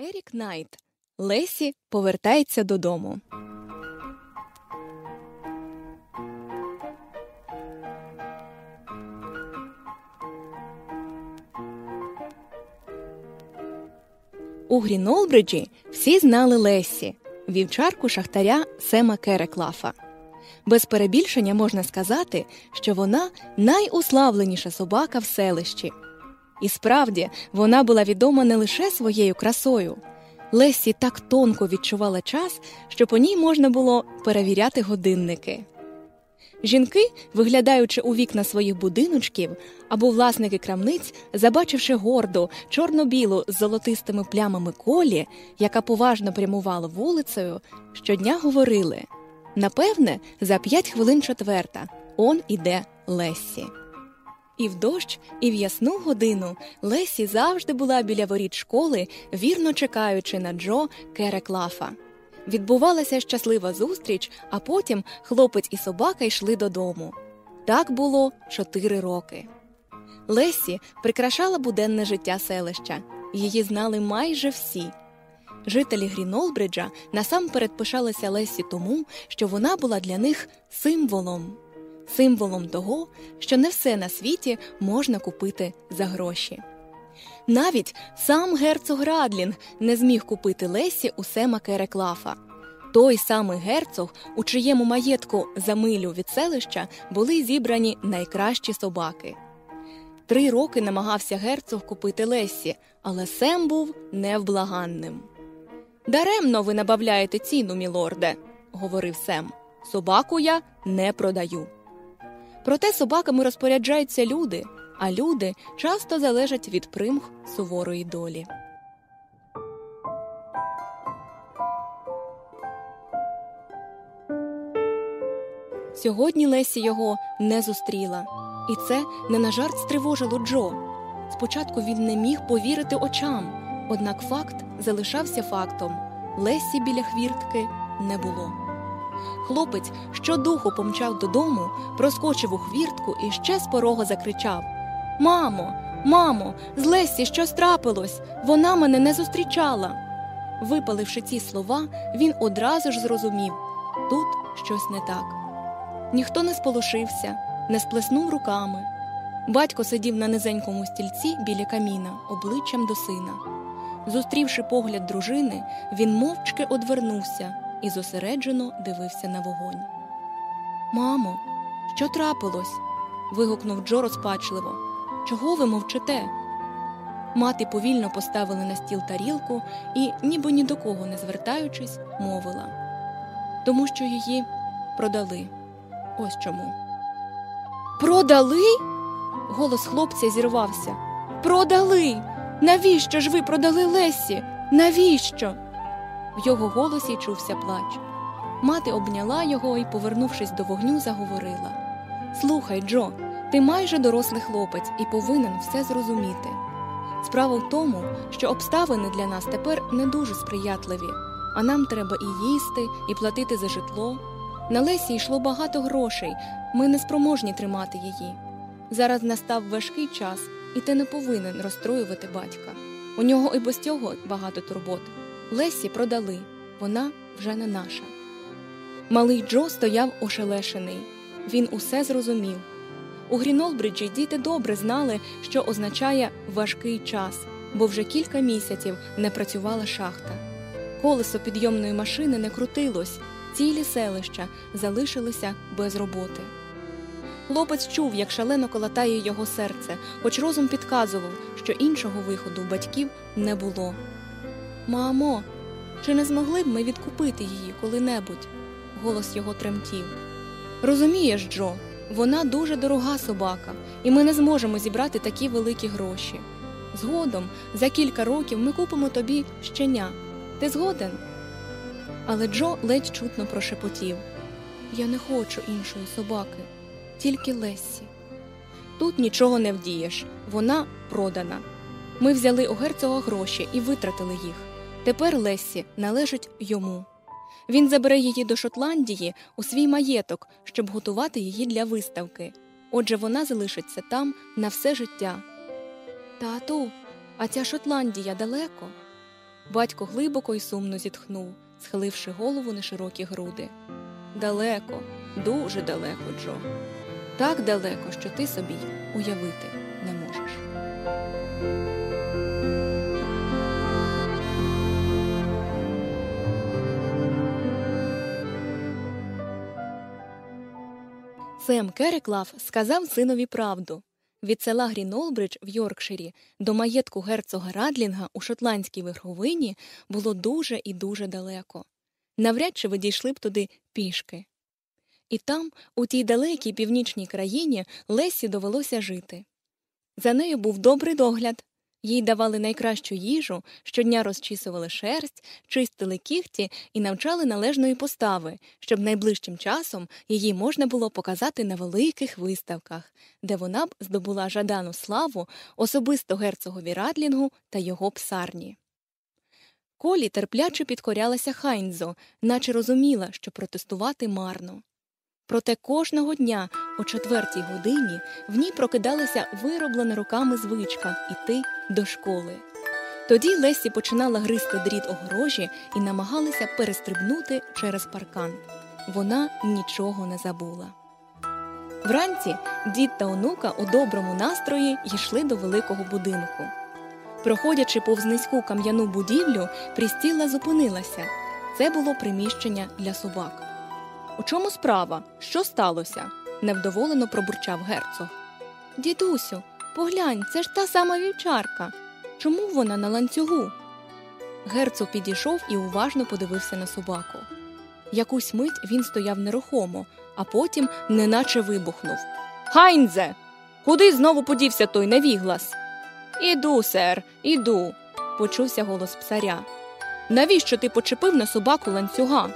Ерік Найт. Лессі повертається додому. У Грінолбриджі всі знали Лессі, вівчарку шахтаря Сема Кереклафа. Без перебільшення можна сказати, що вона найуславленіша собака в селищі. І справді вона була відома не лише своєю красою. Лесі так тонко відчувала час, що по ній можна було перевіряти годинники. Жінки, виглядаючи у вікна своїх будиночків, або власники крамниць, забачивши горду, чорно-білу з золотистими плямами колі, яка поважно прямувала вулицею, щодня говорили напевне, за п'ять хвилин четверта он іде Лесі. І в дощ, і в ясну годину Лесі завжди була біля воріт школи, вірно чекаючи на Джо Кереклафа. Відбувалася щаслива зустріч, а потім хлопець і собака йшли додому. Так було чотири роки. Лесі прикрашала буденне життя селища. Її знали майже всі. Жителі Грінолбриджа насамперед пишалися Лесі тому, що вона була для них символом, символом того, що не все на світі можна купити за гроші. Навіть сам герцог Радлінг не зміг купити Лесі у Сема Кереклафа. Той самий герцог, у чиєму маєтку за милю від селища були зібрані найкращі собаки. Три роки намагався герцог купити Лесі, але Сем був невблаганним. Даремно ви набавляєте ціну, мілорде, говорив Сем. Собаку я не продаю. Проте собаками розпоряджаються люди, а люди часто залежать від примх суворої долі. Сьогодні Лесі його не зустріла, і це не на жарт стривожило Джо. Спочатку він не міг повірити очам, однак факт залишався фактом Лесі біля хвіртки не було. Хлопець щодуху помчав додому, проскочив у хвіртку і ще з порога закричав Мамо, мамо, з Лесі щось трапилось, вона мене не зустрічала. Випаливши ці слова, він одразу ж зрозумів тут щось не так. Ніхто не сполошився, не сплеснув руками. Батько сидів на низенькому стільці біля каміна, обличчям до сина. Зустрівши погляд дружини, він мовчки одвернувся і зосереджено дивився на вогонь. Мамо, що трапилось? вигукнув Джо розпачливо. Чого ви мовчите? Мати повільно поставила на стіл тарілку і, ніби ні до кого не звертаючись, мовила тому що її продали. Ось чому. Продали? Голос хлопця зірвався. Продали. Навіщо ж ви продали Лесі? Навіщо? В його голосі чувся плач. Мати обняла його і, повернувшись до вогню, заговорила Слухай, Джо, ти майже дорослий хлопець і повинен все зрозуміти. Справа в тому, що обставини для нас тепер не дуже сприятливі, а нам треба і їсти, і платити за житло. На Лесі йшло багато грошей, ми не спроможні тримати її. Зараз настав важкий час, і ти не повинен розстроювати батька. У нього і без цього багато турбот. Лесі продали, вона вже не наша. Малий Джо стояв ошелешений. Він усе зрозумів. У Грінолбриджі діти добре знали, що означає важкий час, бо вже кілька місяців не працювала шахта. Колесо підйомної машини не крутилось, цілі селища залишилися без роботи. Хлопець чув, як шалено колотає його серце, хоч розум підказував, що іншого виходу батьків не було. Мамо, чи не змогли б ми відкупити її коли-небудь? Голос його тремтів. Розумієш, Джо, вона дуже дорога собака, і ми не зможемо зібрати такі великі гроші. Згодом, за кілька років, ми купимо тобі щеня. Ти згоден? Але Джо ледь чутно прошепотів Я не хочу іншої собаки, тільки Лесі. Тут нічого не вдієш, вона продана. Ми взяли у герцога гроші і витратили їх. Тепер Лесі належить йому. Він забере її до Шотландії у свій маєток, щоб готувати її для виставки. Отже, вона залишиться там на все життя. Тату, а ця Шотландія далеко. Батько глибоко й сумно зітхнув, схиливши голову на широкі груди. Далеко, дуже далеко, Джо. Так далеко, що ти собі уявити Сем Кереклав сказав синові правду. Від села Грінолбридж в Йоркширі до маєтку герцога Радлінга у шотландській верховині було дуже і дуже далеко. Навряд чи ви дійшли б туди пішки. І там, у тій далекій північній країні, Лесі довелося жити. За нею був добрий догляд, їй давали найкращу їжу, щодня розчісували шерсть, чистили кігті і навчали належної постави, щоб найближчим часом її можна було показати на великих виставках, де вона б здобула жадану славу особисто герцогові Радлінгу та його псарні. Колі терпляче підкорялася Хайнзо, наче розуміла, що протестувати марно. Проте кожного дня о четвертій годині в ній прокидалася вироблена руками звичка іти до школи. Тоді Лесі починала гризти дріт огорожі і намагалася перестрибнути через паркан. Вона нічого не забула. Вранці дід та онука у доброму настрої йшли до великого будинку. Проходячи повз низьку кам'яну будівлю, Прістіла зупинилася. Це було приміщення для собак. У чому справа? Що сталося? невдоволено пробурчав герцог. Дідусю, поглянь, це ж та сама вівчарка. Чому вона на ланцюгу? Герцог підійшов і уважно подивився на собаку. Якусь мить він стояв нерухомо, а потім неначе вибухнув. Хайнзе! Куди знову подівся той невіглас? Іду, сер, іду, почувся голос псаря. Навіщо ти почепив на собаку ланцюга?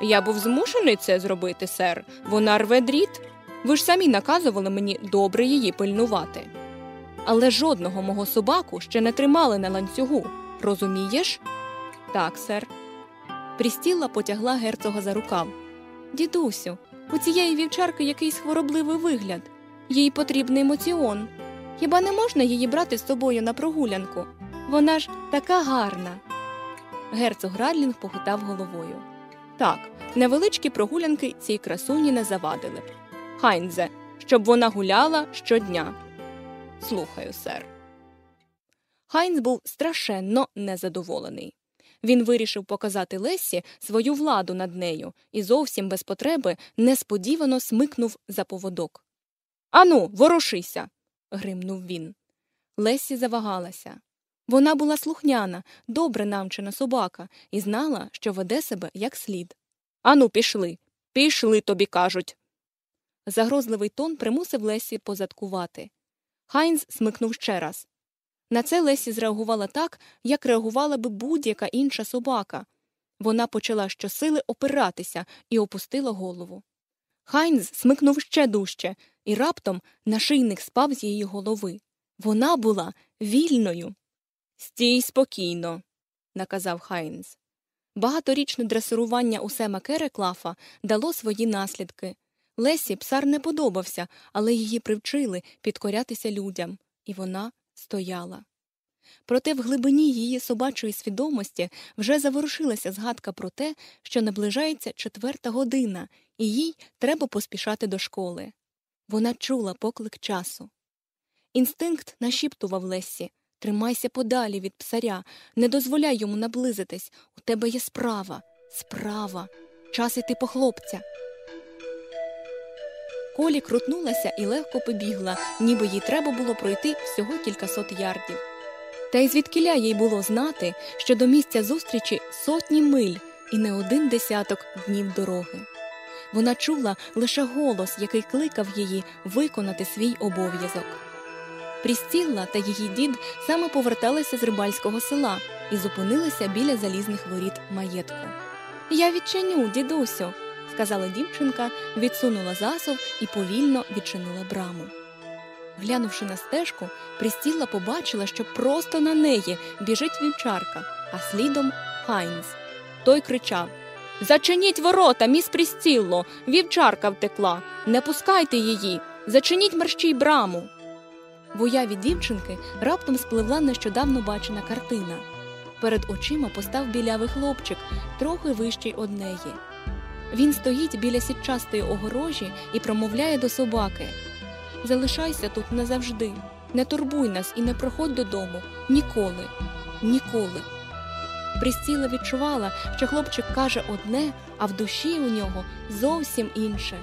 Я був змушений це зробити, сер. Вона рве дріт. Ви ж самі наказували мені добре її пильнувати. Але жодного мого собаку ще не тримали на ланцюгу. Розумієш? Так, сер. Прістіла потягла герцога за рукав. Дідусю, у цієї вівчарки якийсь хворобливий вигляд. Їй потрібний емоціон. Хіба не можна її брати з собою на прогулянку? Вона ж така гарна. Герцог Радлінг похитав головою. Так, невеличкі прогулянки цій красуні не завадили б. Хайнзе, щоб вона гуляла щодня. Слухаю, сер. Хайнз був страшенно незадоволений. Він вирішив показати Лесі свою владу над нею і зовсім без потреби несподівано смикнув за поводок. Ану, ворушися. гримнув він. Лесі завагалася. Вона була слухняна, добре навчена собака, і знала, що веде себе як слід. Ану, пішли, пішли, тобі кажуть. Загрозливий тон примусив Лесі позадкувати. Хайнз смикнув ще раз. На це Лесі зреагувала так, як реагувала би будь-яка інша собака. Вона почала щосили опиратися і опустила голову. Хайнз смикнув ще дужче, і раптом нашийник спав з її голови. Вона була вільною. Стій спокійно, наказав Хайнз. Багаторічне дресирування у Сема Кереклафа дало свої наслідки. Лесі псар не подобався, але її привчили підкорятися людям, і вона стояла. Проте в глибині її собачої свідомості вже заворушилася згадка про те, що наближається четверта година, і їй треба поспішати до школи. Вона чула поклик часу. Інстинкт нашіптував Лесі Тримайся подалі від псаря, не дозволяй йому наблизитись. У тебе є справа, справа, час іти по хлопця. Колі крутнулася і легко побігла, ніби їй треба було пройти всього кількасот ярдів. Та й звідкиля їй було знати, що до місця зустрічі сотні миль і не один десяток днів дороги. Вона чула лише голос, який кликав її виконати свій обов'язок. Прістілла та її дід саме поверталися з рибальського села і зупинилися біля залізних воріт маєтку. Я відчиню, дідусю, сказала дівчинка, відсунула засов і повільно відчинила браму. Глянувши на стежку, Прістілла побачила, що просто на неї біжить вівчарка, а слідом Хайнз. Той кричав Зачиніть ворота, міс Прістілло! Вівчарка втекла! Не пускайте її! Зачиніть мерщій браму! В уяві дівчинки раптом спливла нещодавно бачена картина. перед очима постав білявий хлопчик, трохи вищий од неї. Він стоїть біля сітчастої огорожі і промовляє до собаки Залишайся тут назавжди, не турбуй нас і не проходь додому ніколи, ніколи. Прістіла відчувала, що хлопчик каже одне, а в душі у нього зовсім інше.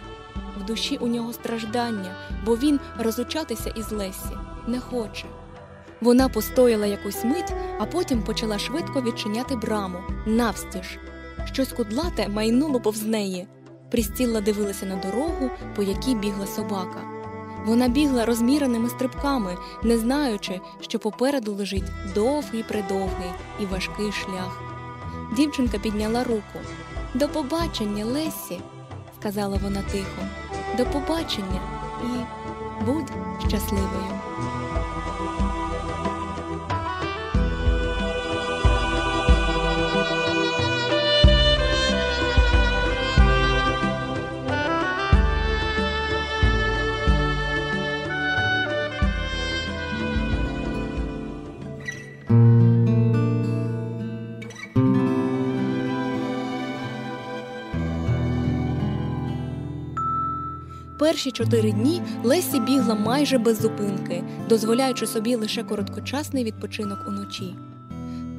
В душі у нього страждання, бо він розлучатися із Лесі не хоче. Вона постояла якусь мить, а потім почала швидко відчиняти браму навстіж. Щось кудлате майнуло повз неї. Прістіла дивилася на дорогу, по якій бігла собака. Вона бігла розміреними стрибками, не знаючи, що попереду лежить довгий придовгий і важкий шлях. Дівчинка підняла руку. До побачення, Лесі, сказала вона тихо. До побачення і будь щасливою. Перші чотири дні Лесі бігла майже без зупинки, дозволяючи собі лише короткочасний відпочинок уночі.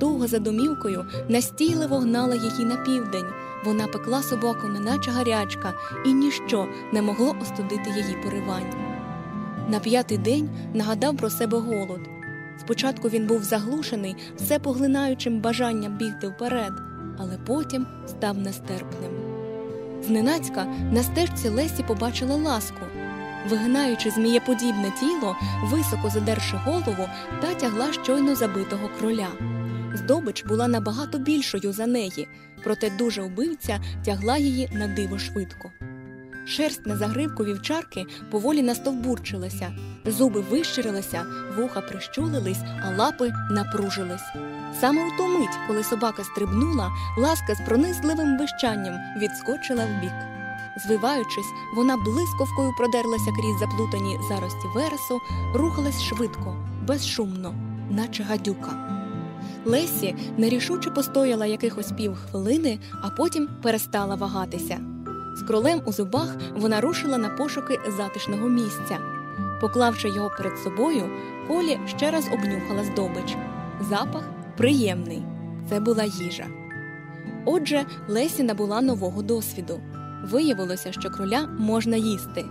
Туга за домівкою настійливо гнала її на південь. Вона пекла собаку, неначе гарячка, і ніщо не могло остудити її поривань. На п'ятий день нагадав про себе голод. Спочатку він був заглушений все поглинаючим бажанням бігти вперед, але потім став нестерпним. Зненацька на стежці Лесі побачила ласку. Вигинаючи змієподібне тіло, високо задерши голову, та тягла щойно забитого кроля. Здобич була набагато більшою за неї, проте дуже убивця тягла її на диво швидко. Шерсть на загривку вівчарки поволі настовбурчилася, зуби вищирилися, вуха прищулились, а лапи напружились. Саме у ту мить, коли собака стрибнула, ласка з пронизливим вищанням відскочила вбік. Звиваючись, вона блискавкою продерлася крізь заплутані зарості вересу, рухалась швидко, безшумно, наче гадюка. Лесі нерішуче постояла якихось півхвилини, а потім перестала вагатися. З кролем у зубах вона рушила на пошуки затишного місця. Поклавши його перед собою, Колі ще раз обнюхала здобич. Запах приємний це була їжа. Отже, Лесі набула нового досвіду. Виявилося, що кроля можна їсти.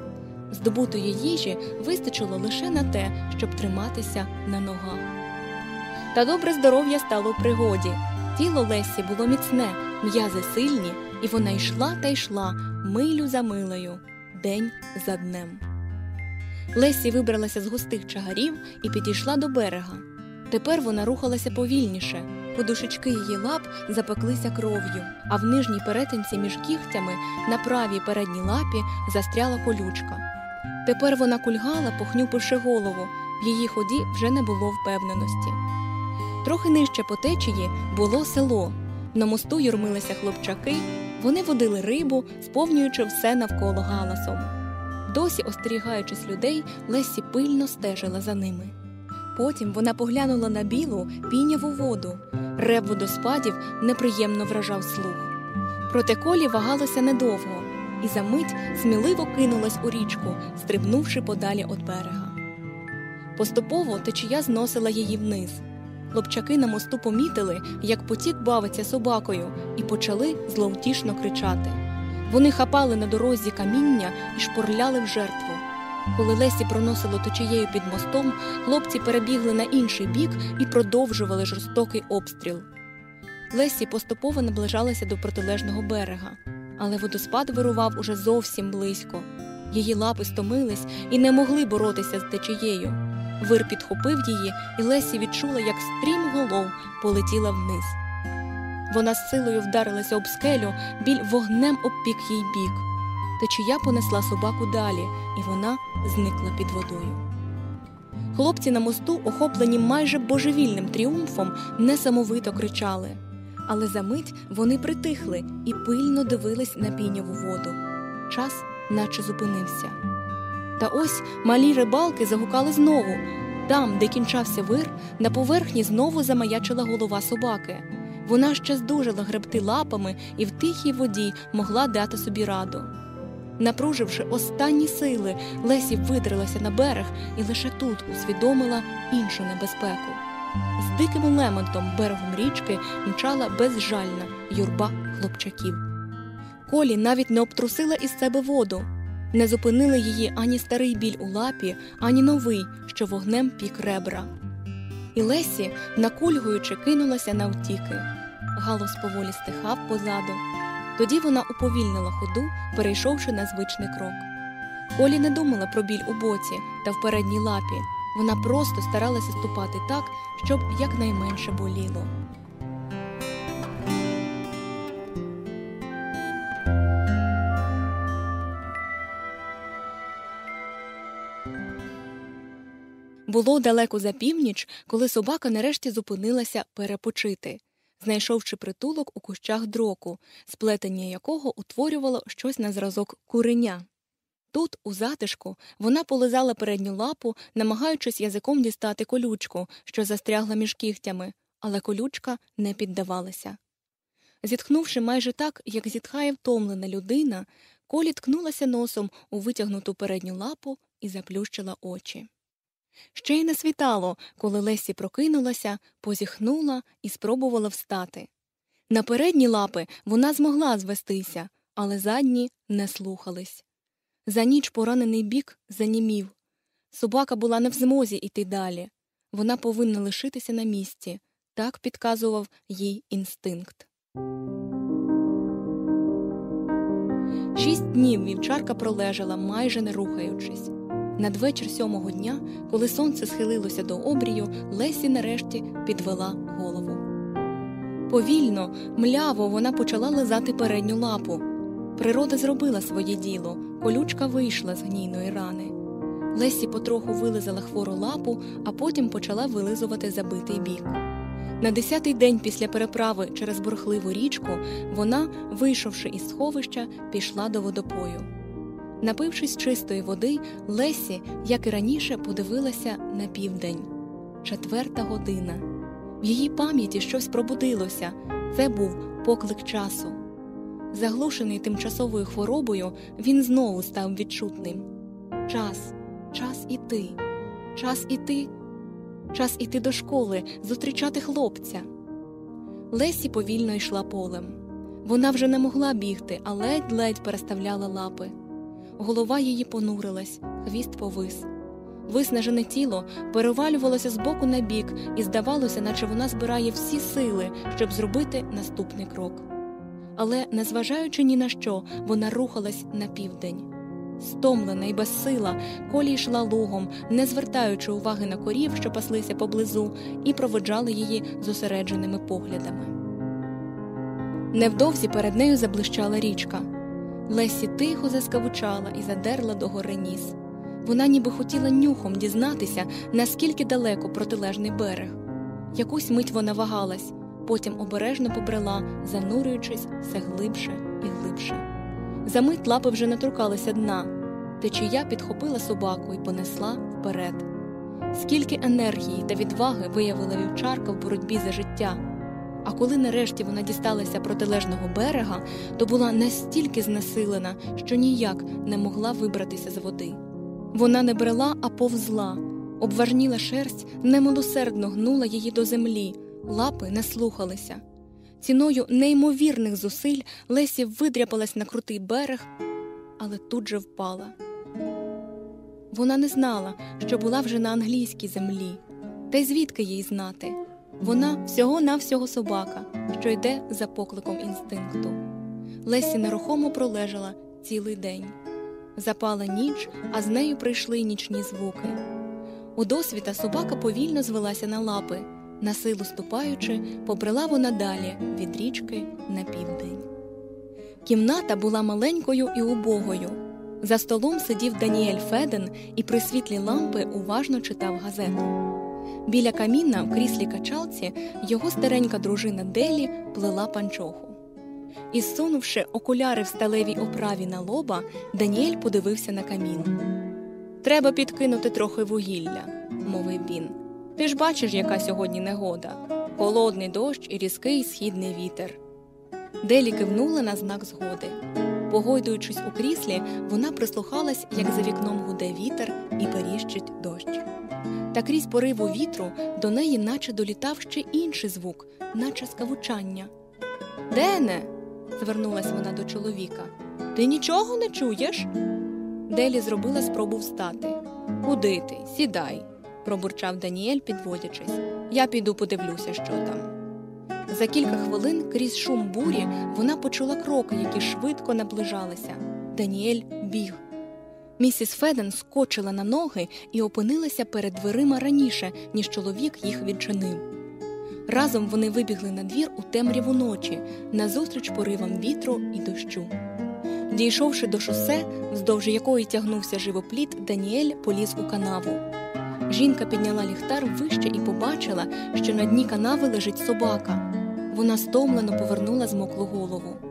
Здобутої їжі вистачило лише на те, щоб триматися на ногах. Та добре здоров'я стало в пригоді. Тіло Лесі було міцне, м'язи сильні, і вона йшла та йшла милю за милею, день за днем. Лесі вибралася з густих чагарів і підійшла до берега. Тепер вона рухалася повільніше, подушечки її лап запеклися кров'ю, а в нижній перетинці між кігтями на правій передній лапі застряла колючка. Тепер вона кульгала, похнюпивши голову, в її ході вже не було впевненості. Трохи нижче по течії було село. На мосту юрмилися хлопчаки, вони водили рибу, сповнюючи все навколо галасом. Досі, остерігаючись людей, Лесі пильно стежила за ними. Потім вона поглянула на білу піняву воду. Рев водоспадів неприємно вражав слух. Проте колі вагалося недовго, і за мить сміливо кинулась у річку, стрибнувши подалі від берега. Поступово течія зносила її вниз. Хлопчаки на мосту помітили, як потік бавиться собакою, і почали зловтішно кричати. Вони хапали на дорозі каміння і шпурляли в жертву. Коли Лесі проносило течією під мостом, хлопці перебігли на інший бік і продовжували жорстокий обстріл. Лесі поступово наближалася до протилежного берега, але водоспад вирував уже зовсім близько. Її лапи стомились і не могли боротися з течією. Вир підхопив її, і Лесі відчула, як стрім голов полетіла вниз. Вона з силою вдарилася об скелю, біль вогнем обпік їй бік. Течія понесла собаку далі, і вона зникла під водою. Хлопці на мосту, охоплені майже божевільним тріумфом, несамовито кричали. Але за мить вони притихли і пильно дивились на піняву воду. Час наче зупинився. Та ось малі рибалки загукали знову Там, де кінчався вир, на поверхні знову замаячила голова собаки. Вона ще здужала гребти лапами і в тихій воді могла дати собі раду. Напруживши останні сили, Лесі видрилася на берег і лише тут усвідомила іншу небезпеку. З диким лементом берегом річки мчала безжальна юрба хлопчаків. Колі навіть не обтрусила із себе воду, не зупинили її ані старий біль у лапі, ані новий, що вогнем пік ребра. І Лесі, накульгуючи, кинулася навтіки. Галос поволі стихав позаду. Тоді вона уповільнила ходу, перейшовши на звичний крок. Колі не думала про біль у боці та в передній лапі. Вона просто старалася ступати так, щоб якнайменше боліло. Було далеко за північ, коли собака нарешті зупинилася перепочити, знайшовши притулок у кущах дроку, сплетення якого утворювало щось на зразок куреня. Тут, у затишку, вона полизала передню лапу, намагаючись язиком дістати колючку, що застрягла між кігтями, але колючка не піддавалася. Зітхнувши майже так, як зітхає втомлена людина, колі ткнулася носом у витягнуту передню лапу і заплющила очі. Ще й не світало, коли Лесі прокинулася, позіхнула і спробувала встати. На передні лапи вона змогла звестися, але задні не слухались. За ніч поранений бік занімів. Собака була не в змозі йти далі. Вона повинна лишитися на місці, так підказував їй інстинкт. Шість днів вівчарка пролежала, майже не рухаючись. Надвечір сьомого дня, коли сонце схилилося до обрію, Лесі нарешті підвела голову. Повільно, мляво вона почала лизати передню лапу. Природа зробила своє діло, колючка вийшла з гнійної рани. Лесі потроху вилизала хвору лапу, а потім почала вилизувати забитий бік. На десятий день після переправи через бурхливу річку вона, вийшовши із сховища, пішла до водопою. Напившись чистої води, Лесі, як і раніше, подивилася на південь. Четверта година. В її пам'яті щось пробудилося це був поклик часу. Заглушений тимчасовою хворобою, він знову став відчутним. Час, час іти, час іти, час іти до школи, зустрічати хлопця. Лесі повільно йшла полем. Вона вже не могла бігти, а ледь-ледь переставляла лапи. Голова її понурилась, хвіст повис. Виснажене тіло перевалювалося з боку на бік, і здавалося, наче вона збирає всі сили, щоб зробити наступний крок. Але, незважаючи ні на що, вона рухалась на південь. Стомлена і безсила, колі йшла лугом, не звертаючи уваги на корів, що паслися поблизу, і проводжали її зосередженими поглядами. Невдовзі перед нею заблищала річка. Лесі тихо заскавучала і задерла до гори ніс. Вона ніби хотіла нюхом дізнатися, наскільки далеко протилежний берег. Якусь мить вона вагалась, потім обережно побрела, занурюючись все глибше і глибше. Замить лапи вже не дна. Течія підхопила собаку і понесла вперед. Скільки енергії та відваги виявила вівчарка в боротьбі за життя. А коли нарешті вона дісталася протилежного берега, то була настільки знесилена, що ніяк не могла вибратися з води. Вона не брела, а повзла. Обважніла шерсть немилосердно гнула її до землі, лапи не слухалися. Ціною неймовірних зусиль Лесі видряпалась на крутий берег, але тут же впала. Вона не знала, що була вже на англійській землі, та й звідки їй знати. Вона всього-навсього собака, що йде за покликом інстинкту. Лесі нерухомо пролежала цілий день. Запала ніч, а з нею прийшли нічні звуки. У досвіта собака повільно звелася на лапи, на силу ступаючи, побрела вона далі від річки на південь. Кімната була маленькою і убогою. За столом сидів Даніель Феден і при світлі лампи уважно читав газету. Біля каміна в кріслі качалці його старенька дружина Делі плела панчоху. І сунувши окуляри в сталевій оправі на лоба, Даніель подивився на камін. Треба підкинути трохи вугілля, мовив він. Ти ж бачиш, яка сьогодні негода холодний дощ і різкий східний вітер. Делі кивнула на знак згоди. Погойдуючись у кріслі, вона прислухалась, як за вікном гуде вітер і періщить дощ. Та крізь пориву вітру до неї наче долітав ще інший звук, наче скавучання. Дене. звернулась вона до чоловіка. Ти нічого не чуєш? Делі зробила спробу встати. Куди ти? Сідай, пробурчав Даніель, підводячись. Я піду подивлюся, що там. За кілька хвилин крізь шум бурі вона почула кроки, які швидко наближалися. Даніель біг. Місіс Феден скочила на ноги і опинилася перед дверима раніше, ніж чоловік їх відчинив. Разом вони вибігли на двір у темряву ночі, назустріч поривам вітру і дощу. Дійшовши до шосе, вздовж якої тягнувся живопліт, Даніель поліз у канаву. Жінка підняла ліхтар вище і побачила, що на дні канави лежить собака. Вона стомлено повернула змоклу голову.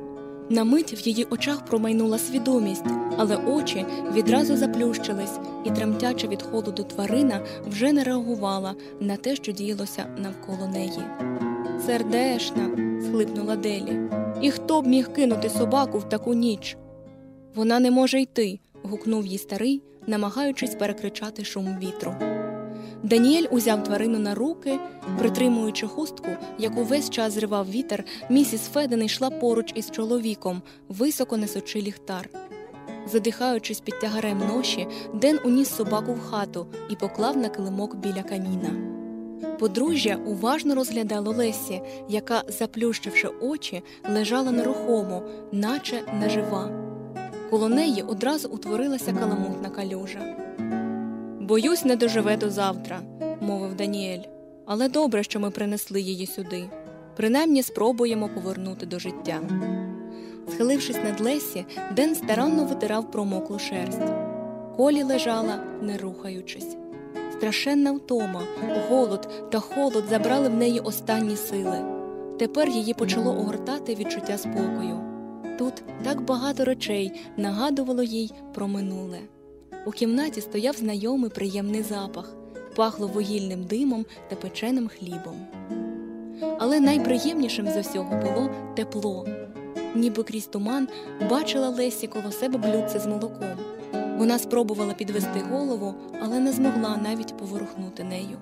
На мить в її очах промайнула свідомість, але очі відразу заплющились, і тремтяча від холоду тварина вже не реагувала на те, що діялося навколо неї. Сердешна, схлипнула Делі. І хто б міг кинути собаку в таку ніч? Вона не може йти. гукнув їй старий, намагаючись перекричати шум вітру. Даніель узяв тварину на руки, притримуючи хустку, яку весь час зривав вітер, місіс Феден йшла поруч із чоловіком, високо несучи ліхтар. Задихаючись під тягарем ноші, Ден уніс собаку в хату і поклав на килимок біля каміна. Подружжя уважно розглядало Лесі, яка, заплющивши очі, лежала нерухомо, наче нежива. Коло неї одразу утворилася каламутна калюжа. Боюсь, не доживе до завтра, мовив Даніель. Але добре, що ми принесли її сюди. Принаймні спробуємо повернути до життя. Схилившись над Лесі, Ден старанно витирав промоклу шерсть. Колі лежала, не рухаючись. Страшенна втома, голод та холод забрали в неї останні сили. Тепер її почало огортати відчуття спокою. Тут так багато речей нагадувало їй про минуле. У кімнаті стояв знайомий приємний запах, пахло вугільним димом та печеним хлібом. Але найприємнішим з усього було тепло, ніби крізь туман бачила Лесі коло себе блюдце з молоком. Вона спробувала підвести голову, але не змогла навіть поворухнути нею.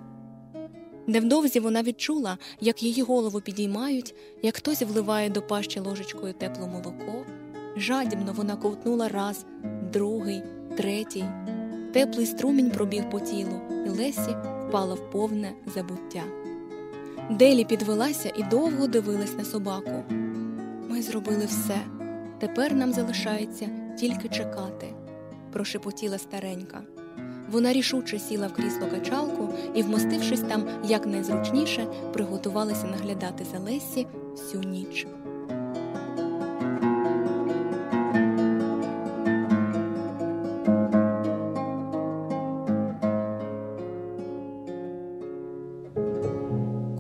Невдовзі вона відчула, як її голову підіймають, як хтось вливає до пащі ложечкою тепло молоко. Жадібно вона ковтнула раз, другий третій. Теплий струмінь пробіг по тілу, і Лесі впала в повне забуття. Делі підвелася і довго дивилась на собаку. Ми зробили все. Тепер нам залишається тільки чекати, прошепотіла старенька. Вона рішуче сіла в крісло качалку і, вмостившись там якнайзручніше, приготувалася наглядати за Лесі всю ніч.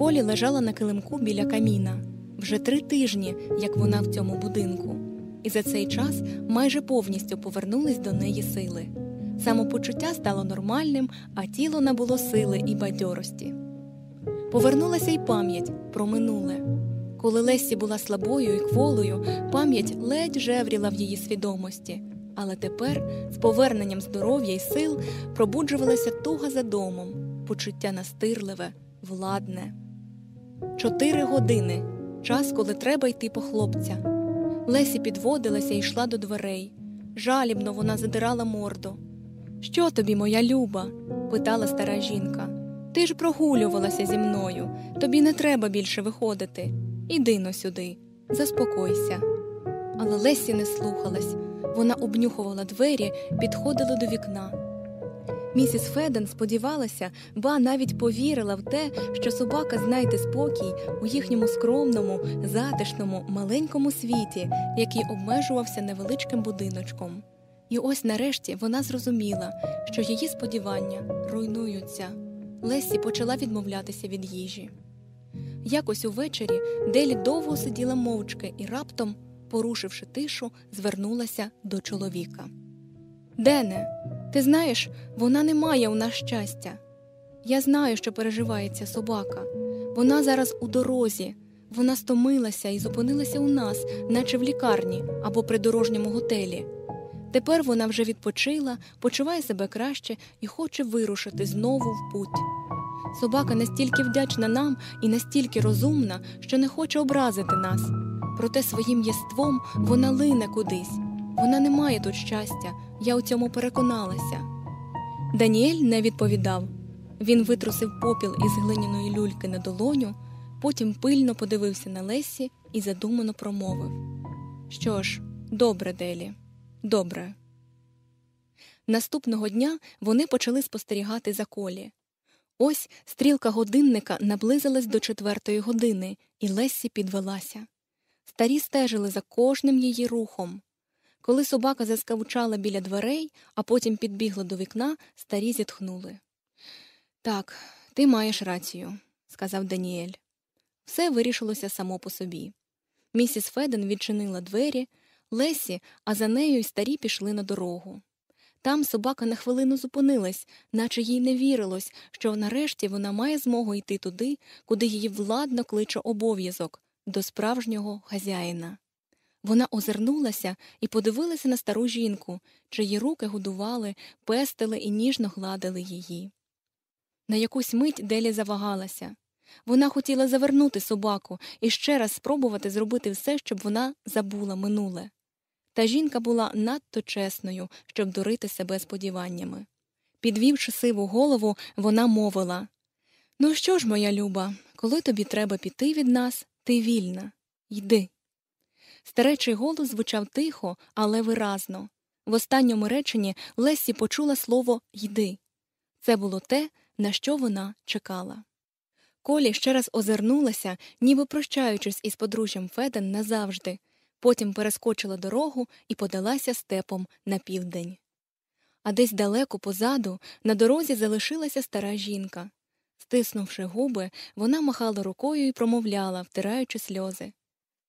Колі лежала на килимку біля каміна вже три тижні, як вона в цьому будинку, і за цей час майже повністю повернулись до неї сили. Самопочуття стало нормальним, а тіло набуло сили і бадьорості. Повернулася й пам'ять про минуле. Коли Лесі була слабою і кволою, пам'ять ледь жевріла в її свідомості, але тепер, з поверненням здоров'я й сил, пробуджувалася туга за домом, почуття настирливе, владне. Чотири години час, коли треба йти по хлопця. Лесі підводилася і йшла до дверей. Жалібно вона задирала морду. Що тобі, моя люба? питала стара жінка. Ти ж прогулювалася зі мною, тобі не треба більше виходити. Іди но сюди, заспокойся. Але Лесі не слухалась. Вона обнюхувала двері, підходила до вікна. Місіс Феден сподівалася, ба навіть повірила в те, що собака знайде спокій у їхньому скромному, затишному, маленькому світі, який обмежувався невеличким будиночком. І ось нарешті вона зрозуміла, що її сподівання руйнуються. Лесі почала відмовлятися від їжі. Якось увечері Делі довго сиділа мовчки і раптом, порушивши тишу, звернулася до чоловіка. Дене, ти знаєш, вона не має у нас щастя. Я знаю, що переживає ця собака. Вона зараз у дорозі. Вона стомилася і зупинилася у нас, наче в лікарні або при дорожньому готелі. Тепер вона вже відпочила, почуває себе краще і хоче вирушити знову в путь. Собака настільки вдячна нам і настільки розумна, що не хоче образити нас. Проте своїм єством вона лине кудись. Вона не має тут щастя, я у цьому переконалася. Даніель не відповідав. Він витрусив попіл із глиняної люльки на долоню, потім пильно подивився на Лесі і задумано промовив Що ж, добре, Делі, добре. Наступного дня вони почали спостерігати за колі. Ось стрілка годинника наблизилась до четвертої години, і Лесі підвелася. Старі стежили за кожним її рухом. Коли собака заскавучала біля дверей, а потім підбігла до вікна, старі зітхнули. Так, ти маєш рацію, сказав Даніель. Все вирішилося само по собі. Місіс Феден відчинила двері, Лесі, а за нею й старі пішли на дорогу. Там собака на хвилину зупинилась, наче їй не вірилось, що нарешті вона має змогу йти туди, куди її владно кличе обов'язок до справжнього хазяїна. Вона озирнулася і подивилася на стару жінку, чиї руки годували, пестили і ніжно гладили її. На якусь мить Делі завагалася. Вона хотіла завернути собаку і ще раз спробувати зробити все, щоб вона забула минуле. Та жінка була надто чесною, щоб дурити себе сподіваннями. Підвівши сиву голову, вона мовила Ну що ж, моя люба, коли тобі треба піти від нас, ти вільна. Йди. Старечий голос звучав тихо, але виразно. В останньому реченні Лесі почула слово йди. Це було те, на що вона чекала. Колі ще раз озирнулася, ніби прощаючись із подружжям Феден назавжди, потім перескочила дорогу і подалася степом на південь. А десь далеко позаду на дорозі залишилася стара жінка. Стиснувши губи, вона махала рукою і промовляла, втираючи сльози.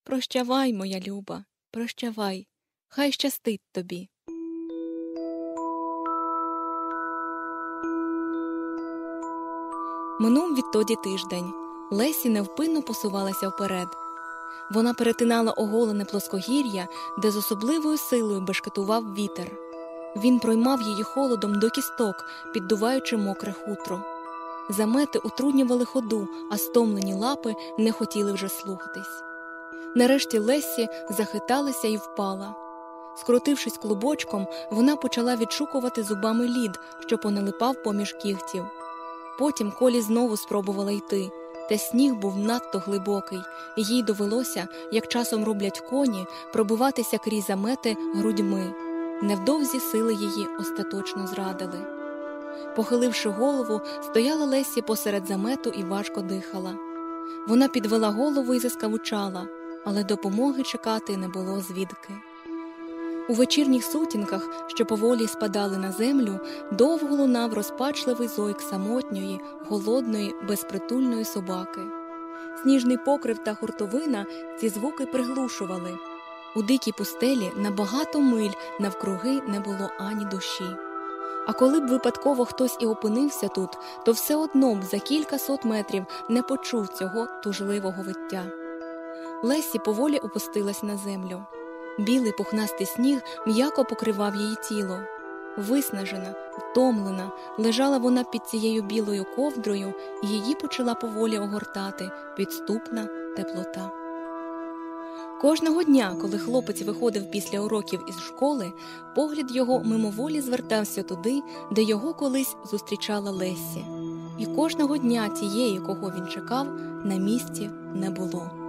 Прощавай, моя люба, прощавай, хай щастить тобі. Минув відтоді тиждень. Лесі невпинно посувалася вперед. Вона перетинала оголене плоскогір'я, де з особливою силою бешкетував вітер. Він проймав її холодом до кісток, піддуваючи мокре хутро. Замети утруднювали ходу, а стомлені лапи не хотіли вже слухатись. Нарешті Лесі захиталася і впала. Скрутившись клубочком, вона почала відшукувати зубами лід, що поналипав поміж кігтів. Потім колі знову спробувала йти, та сніг був надто глибокий, і їй довелося, як часом роблять коні, пробиватися крізь замети грудьми. Невдовзі сили її остаточно зрадили. Похиливши голову, стояла Лесі посеред замету і важко дихала. Вона підвела голову і заскавучала, але допомоги чекати не було звідки. У вечірніх сутінках, що поволі спадали на землю, довго лунав розпачливий зойк самотньої, голодної, безпритульної собаки. Сніжний покрив та хуртовина ці звуки приглушували. У дикій пустелі на багато миль навкруги не було ані душі. А коли б випадково хтось і опинився тут, то все одно б за кілька сот метрів не почув цього тужливого виття. Лесі поволі опустилась на землю. Білий пухнастий сніг м'яко покривав її тіло. Виснажена, втомлена, лежала вона під цією білою ковдрою, і її почала поволі огортати підступна теплота. Кожного дня, коли хлопець виходив після уроків із школи, погляд його мимоволі звертався туди, де його колись зустрічала Лесі, і кожного дня тієї, кого він чекав, на місці не було.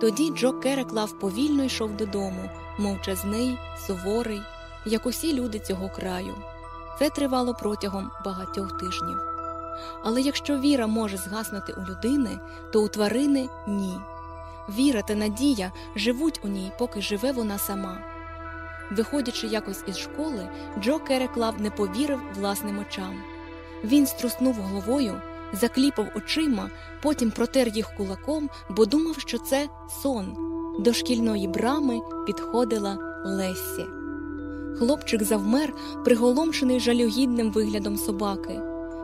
Тоді Джо Кереклав повільно йшов додому, мовчазний, суворий, як усі люди цього краю. Це тривало протягом багатьох тижнів. Але якщо віра може згаснути у людини, то у тварини ні. Віра та надія живуть у ній, поки живе вона сама. Виходячи якось із школи, Джо Кереклав не повірив власним очам. Він струснув головою закліпав очима, потім протер їх кулаком, бо думав, що це сон. До шкільної брами підходила Лесі. Хлопчик завмер, приголомшений жалюгідним виглядом собаки.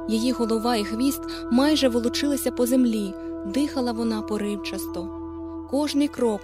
Її голова і хвіст майже волочилися по землі, дихала вона поривчасто. Кожний крок